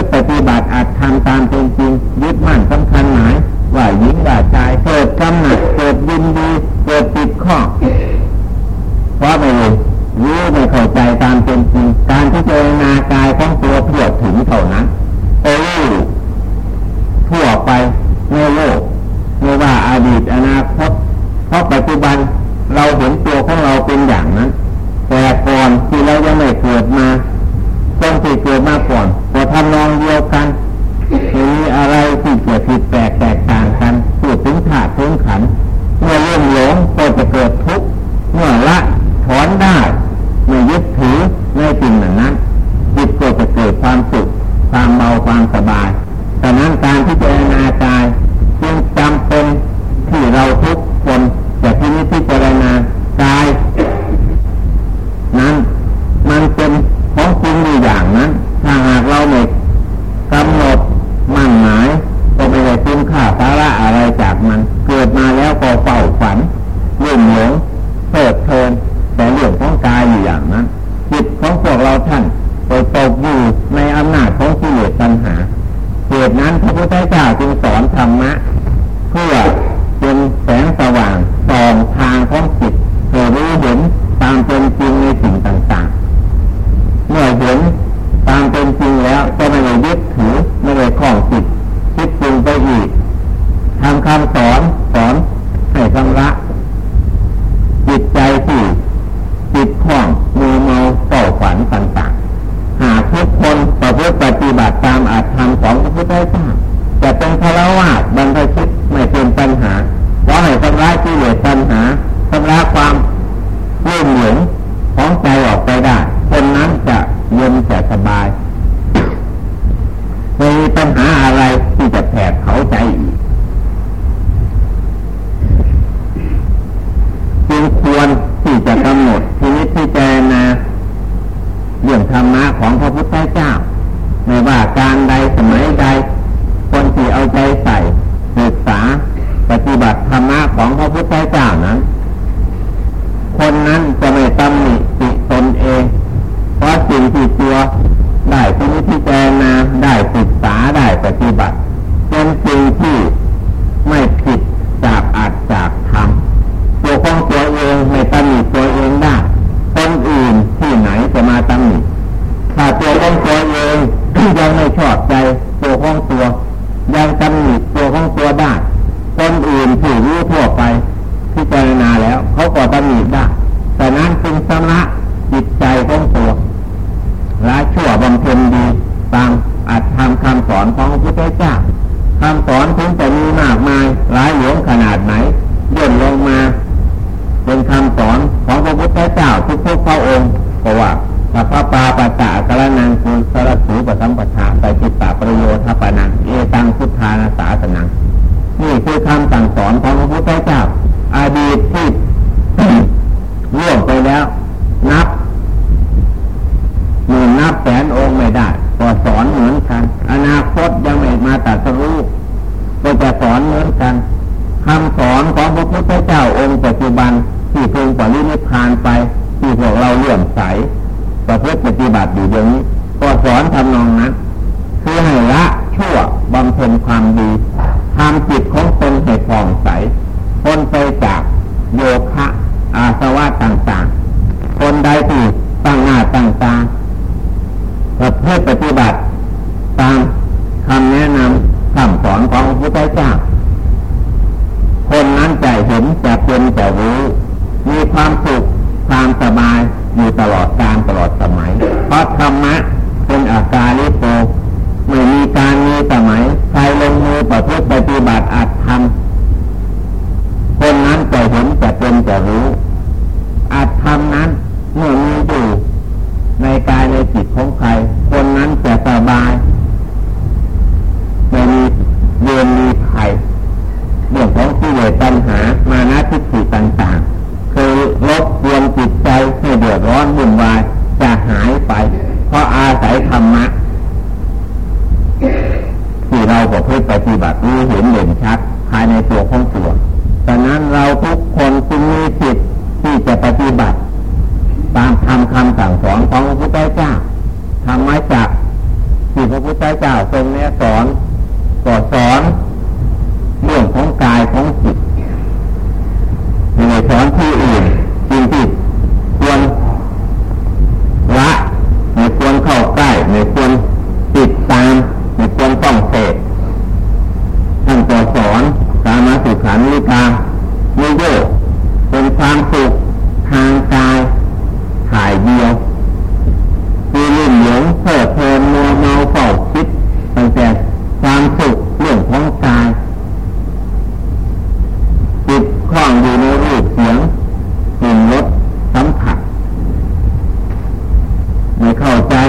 ติปฏิบัติอาจทำตามเป็นจริงยึดมั่นสำคัญหมายว่าหญิงว่าชายเกิดกำหนัดเกิดยินดีเกิดติดข้อเพราะไม่รู้ไม่เข้าใจตามเป็นจริงการที่เจรนากายของตัวเพื่อถึงเท่านั้นไปรู้ทั่วไปในโลกไม่ว่าอาดีตอนาคตเพราะปัจจุบันเราเห็นตัวของเราเป็นอย่างนั้น แต่ก่อนที่เรายังไม่เกิดมาคนที่เกิดมาก่อน ทำนองเดียวกันมีอะไรที่เกิดผิดแปลกแตกต่างกันพูดถึงธาดถึงขัน หาเหตุนั้นพระพุทธเจ้าจึงสอนธรรมะ เพื่อเป็นแสงสว่างส่องทางของจิตให้รู้เห็น ทุกพระองค์ก็ว่าสัพพปาปัสสะกรนังคุณสรสูปสัมปทาไปจิตตาประโยชน์ปานังเอตังพุทธานาสาสนังนี่คือคำสั่งสอนของพระพุทธเจ้า ไม่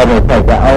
ก็ไม่ใช่จะเอา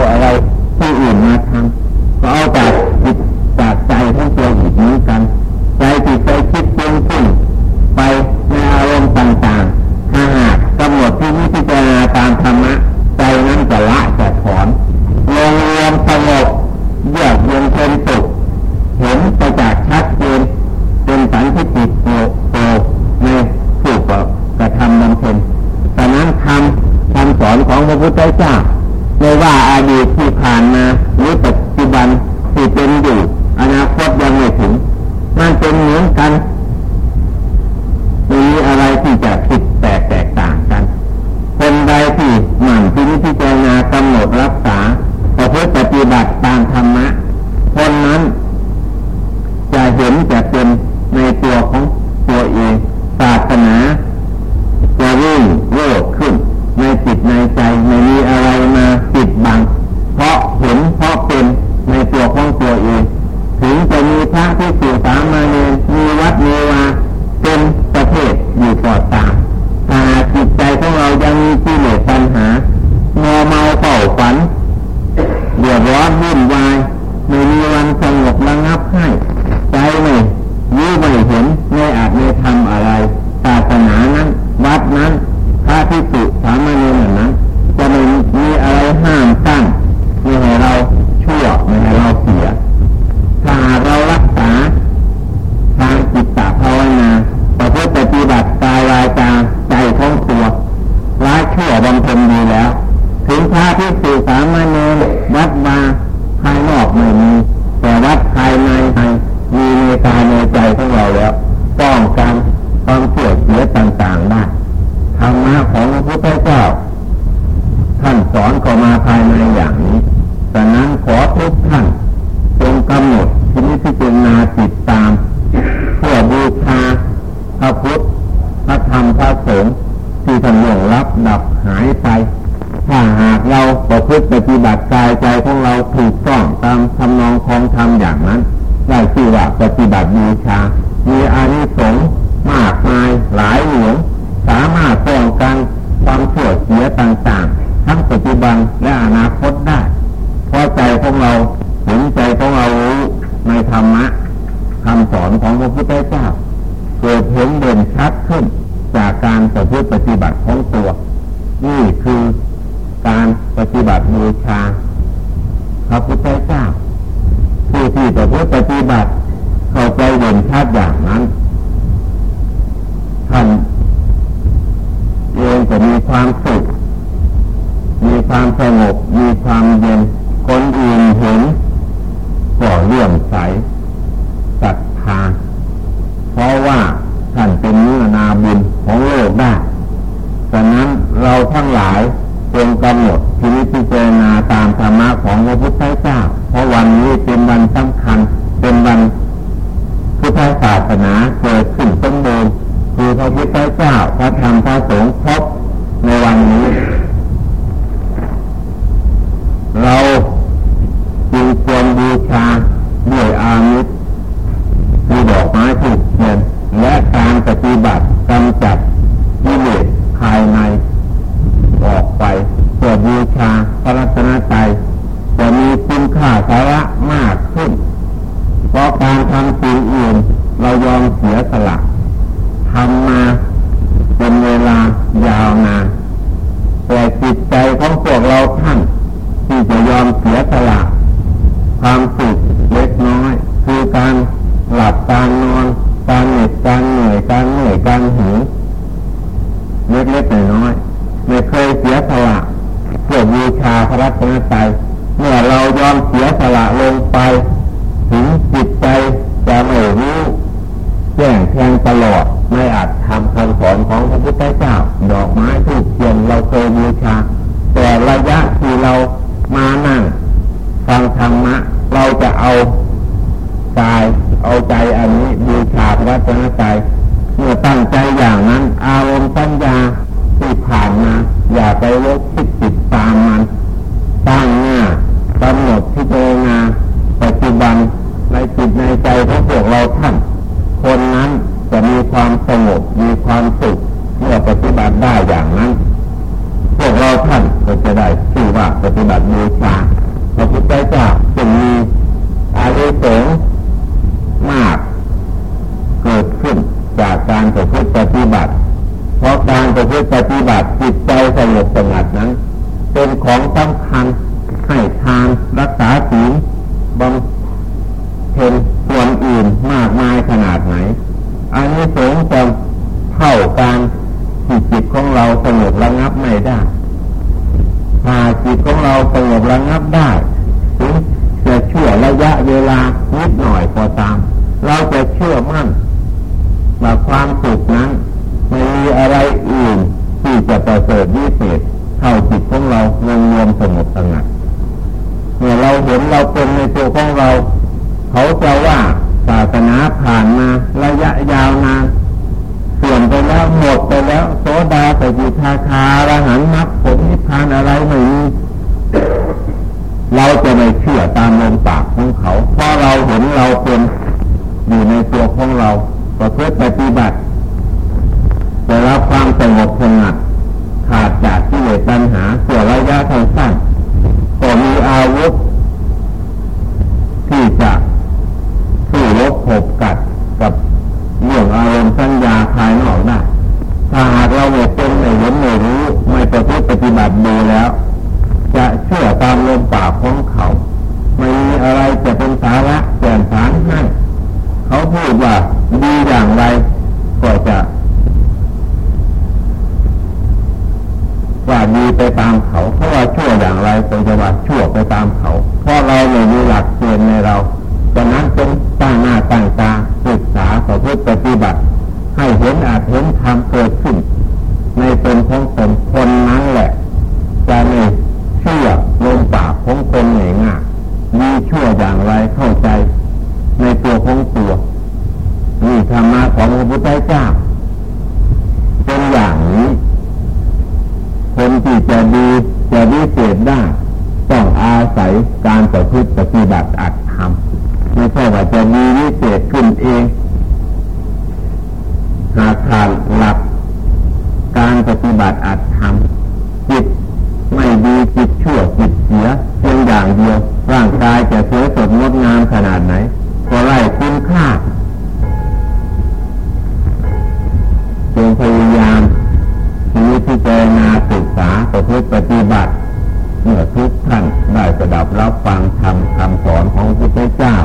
tan caros vamos vou para. ใจของเราเห็นใจของเราในธรรมะคำสอนของพระพุทธเจ้าเกิดเห็นเด่นชัดขึ้นจากการประพฤติปฏิบัติของตัว นี่คือการปฏิบัติบูชาพระพุทธเจ้าผู้ที่ประพฤติปฏิบัติเข้าใจเด่นชัดอย่างนั้นท่านเองจะมีความสุขมีความสงบมีความเย็น คนอื่นเห็นก็เลื่อมใส daba ดอกไม้ทูกเทียนเราเคยบูชา แต่ระยะที่เรา thing ริฐวิเศษเข้าจิตของเรารวมรวมสงบสงัดเมื่อเราเห็นเราเป็นในตัวของเรา เขาจะว่าศาสนาผ่านมาระยะยาวนานเสื่อมไปแล้วหมดไปแล้ว โสดาสกิทาคารหันมรรคผลนิพพานอะไรไม่มีเราจะไม่เชื่อตามลมปากของเขา เพราะเราเห็นเราเป็นอยู่ในตัวของเราประพฤติปฏิบัติแต่รับความสงบสงัด ขาดจากที่เหตุปัญหาเสียระยะทางสั้นก็มีอาวุธที่จะสู้รบหบกัด ปฏิบัติ เมื่อทุกท่านได้ระดับรับฟังธรรมคำสอนของพระเจ้า